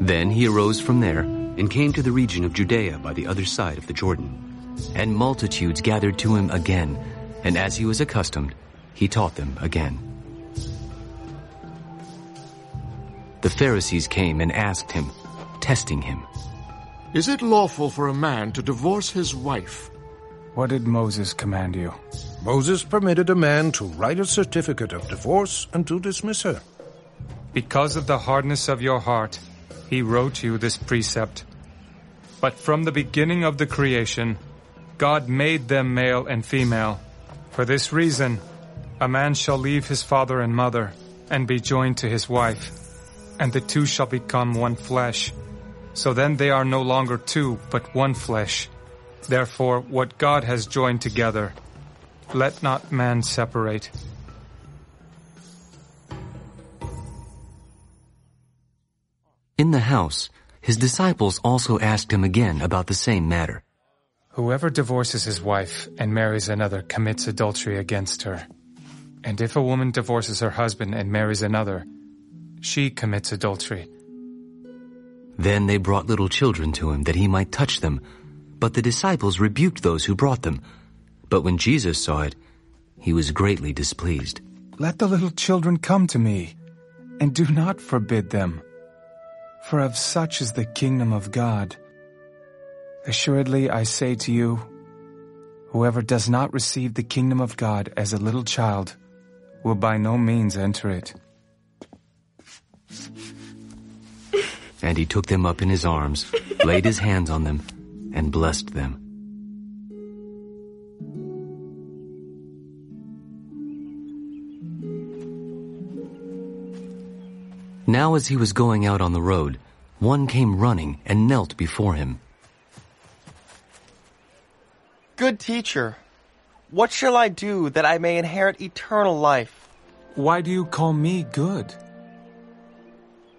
Then he arose from there and came to the region of Judea by the other side of the Jordan. And multitudes gathered to him again, and as he was accustomed, he taught them again. The Pharisees came and asked him, testing him, Is it lawful for a man to divorce his wife? What did Moses command you? Moses permitted a man to write a certificate of divorce and to dismiss her. Because of the hardness of your heart, he wrote you this precept. But from the beginning of the creation, God made them male and female. For this reason, a man shall leave his father and mother and be joined to his wife, and the two shall become one flesh. So then they are no longer two, but one flesh. Therefore, what God has joined together, let not man separate. In the house, his disciples also asked him again about the same matter. Whoever divorces his wife and marries another commits adultery against her. And if a woman divorces her husband and marries another, she commits adultery. Then they brought little children to him that he might touch them. But the disciples rebuked those who brought them. But when Jesus saw it, he was greatly displeased. Let the little children come to me, and do not forbid them. For of such is the kingdom of God. Assuredly I say to you, whoever does not receive the kingdom of God as a little child will by no means enter it. And he took them up in his arms, laid his hands on them, and blessed them. Now as he was going out on the road, one came running and knelt before him. Good teacher, what shall I do that I may inherit eternal life? Why do you call me good?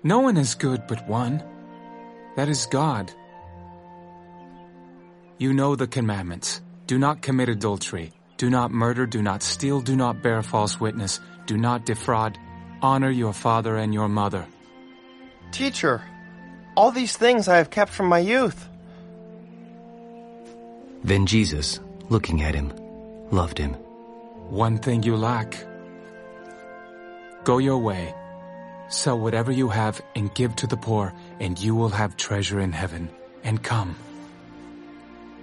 No one is good but one. That is God. You know the commandments. Do not commit adultery. Do not murder. Do not steal. Do not bear false witness. Do not defraud. Honor your father and your mother. Teacher, all these things I have kept from my youth. Then Jesus, looking at him, loved him. One thing you lack. Go your way. Sell whatever you have and give to the poor, and you will have treasure in heaven. And come.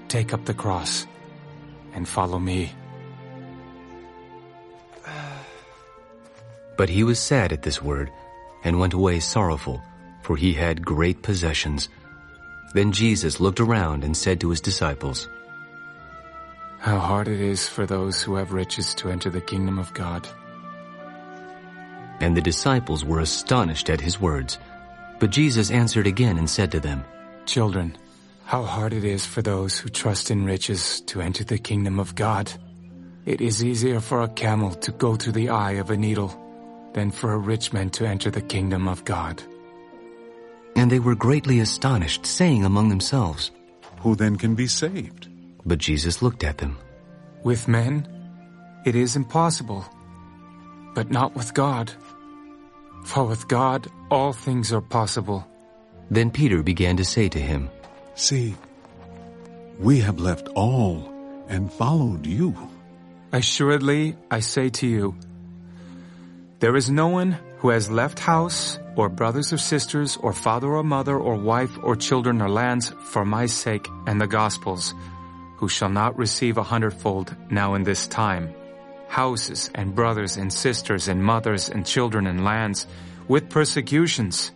Take up the cross and follow me. But he was sad at this word, and went away sorrowful, for he had great possessions. Then Jesus looked around and said to his disciples, How hard it is for those who have riches to enter the kingdom of God. And the disciples were astonished at his words. But Jesus answered again and said to them, Children, how hard it is for those who trust in riches to enter the kingdom of God. It is easier for a camel to go through the eye of a needle than for a rich man to enter the kingdom of God. And they were greatly astonished, saying among themselves, Who then can be saved? But Jesus looked at them. With men, it is impossible, but not with God. For with God, all things are possible. Then Peter began to say to him, See, we have left all and followed you. Assuredly, I say to you, there is no one who has left house, or brothers or sisters, or father or mother, or wife or children or lands for my sake and the gospel's, who shall not receive a hundredfold now in this time, houses and brothers and sisters and mothers and children and lands, with persecutions,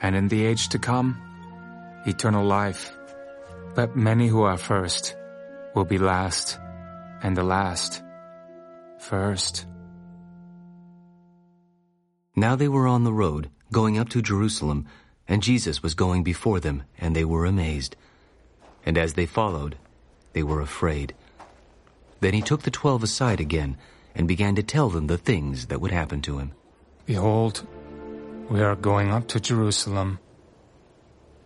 and in the age to come, eternal life. But many who are first will be last, and the last first. Now they were on the road, going up to Jerusalem, and Jesus was going before them, and they were amazed. And as they followed, they were afraid. Then he took the twelve aside again, and began to tell them the things that would happen to him. Behold, we are going up to Jerusalem,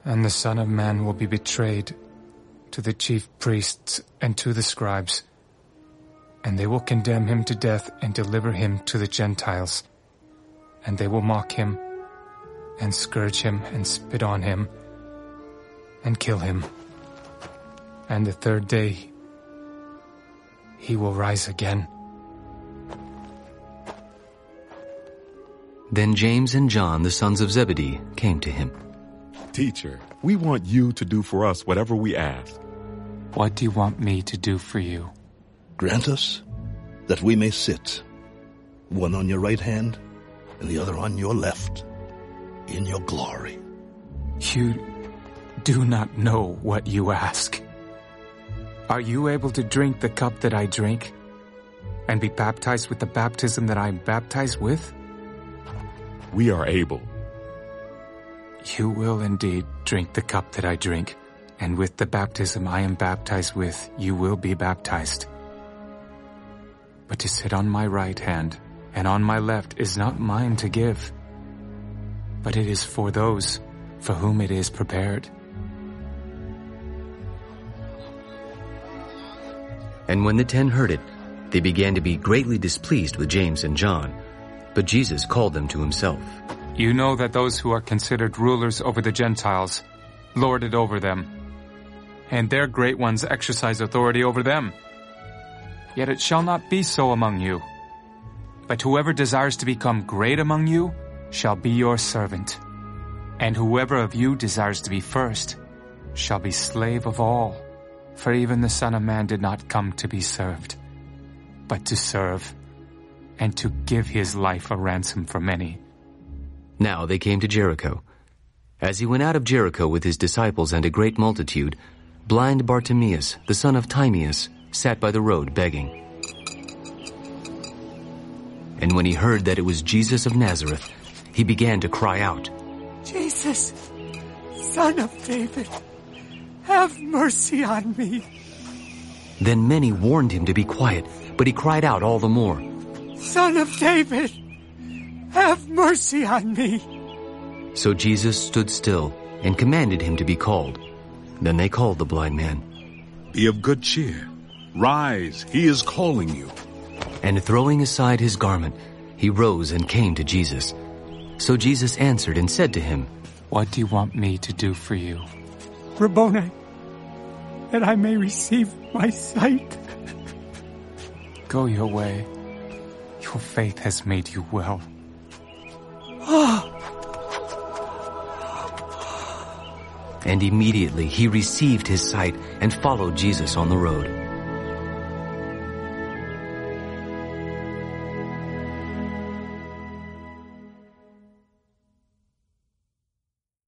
and the Son of Man will be betrayed to the chief priests and to the scribes, and they will condemn him to death and deliver him to the Gentiles. And they will mock him, and scourge him, and spit on him, and kill him. And the third day he will rise again. Then James and John, the sons of Zebedee, came to him. Teacher, we want you to do for us whatever we ask. What do you want me to do for you? Grant us that we may sit, one on your right hand and the other on your left, in your glory. You do not know what you ask. Are you able to drink the cup that I drink and be baptized with the baptism that I am baptized with? We are able. You will indeed drink the cup that I drink, and with the baptism I am baptized with, you will be baptized. But to sit on my right hand and on my left is not mine to give, but it is for those for whom it is prepared. And when the ten heard it, they began to be greatly displeased with James and John. But Jesus called them to himself. You know that those who are considered rulers over the Gentiles lord it over them, and their great ones exercise authority over them. Yet it shall not be so among you. But whoever desires to become great among you shall be your servant. And whoever of you desires to be first shall be slave of all. For even the Son of Man did not come to be served, but to serve, and to give his life a ransom for many. Now they came to Jericho. As he went out of Jericho with his disciples and a great multitude, blind Bartimaeus, the son of Timaeus, sat by the road begging. And when he heard that it was Jesus of Nazareth, he began to cry out, Jesus, son of David, have mercy on me. Then many warned him to be quiet, but he cried out all the more, Son of David, have mercy on me. So Jesus stood still and commanded him to be called. Then they called the blind man. Be of good cheer. Rise, he is calling you. And throwing aside his garment, he rose and came to Jesus. So Jesus answered and said to him, What do you want me to do for you? Rabboni, that I may receive my sight. Go your way. Your faith has made you well. And immediately he received his sight and followed Jesus on the road.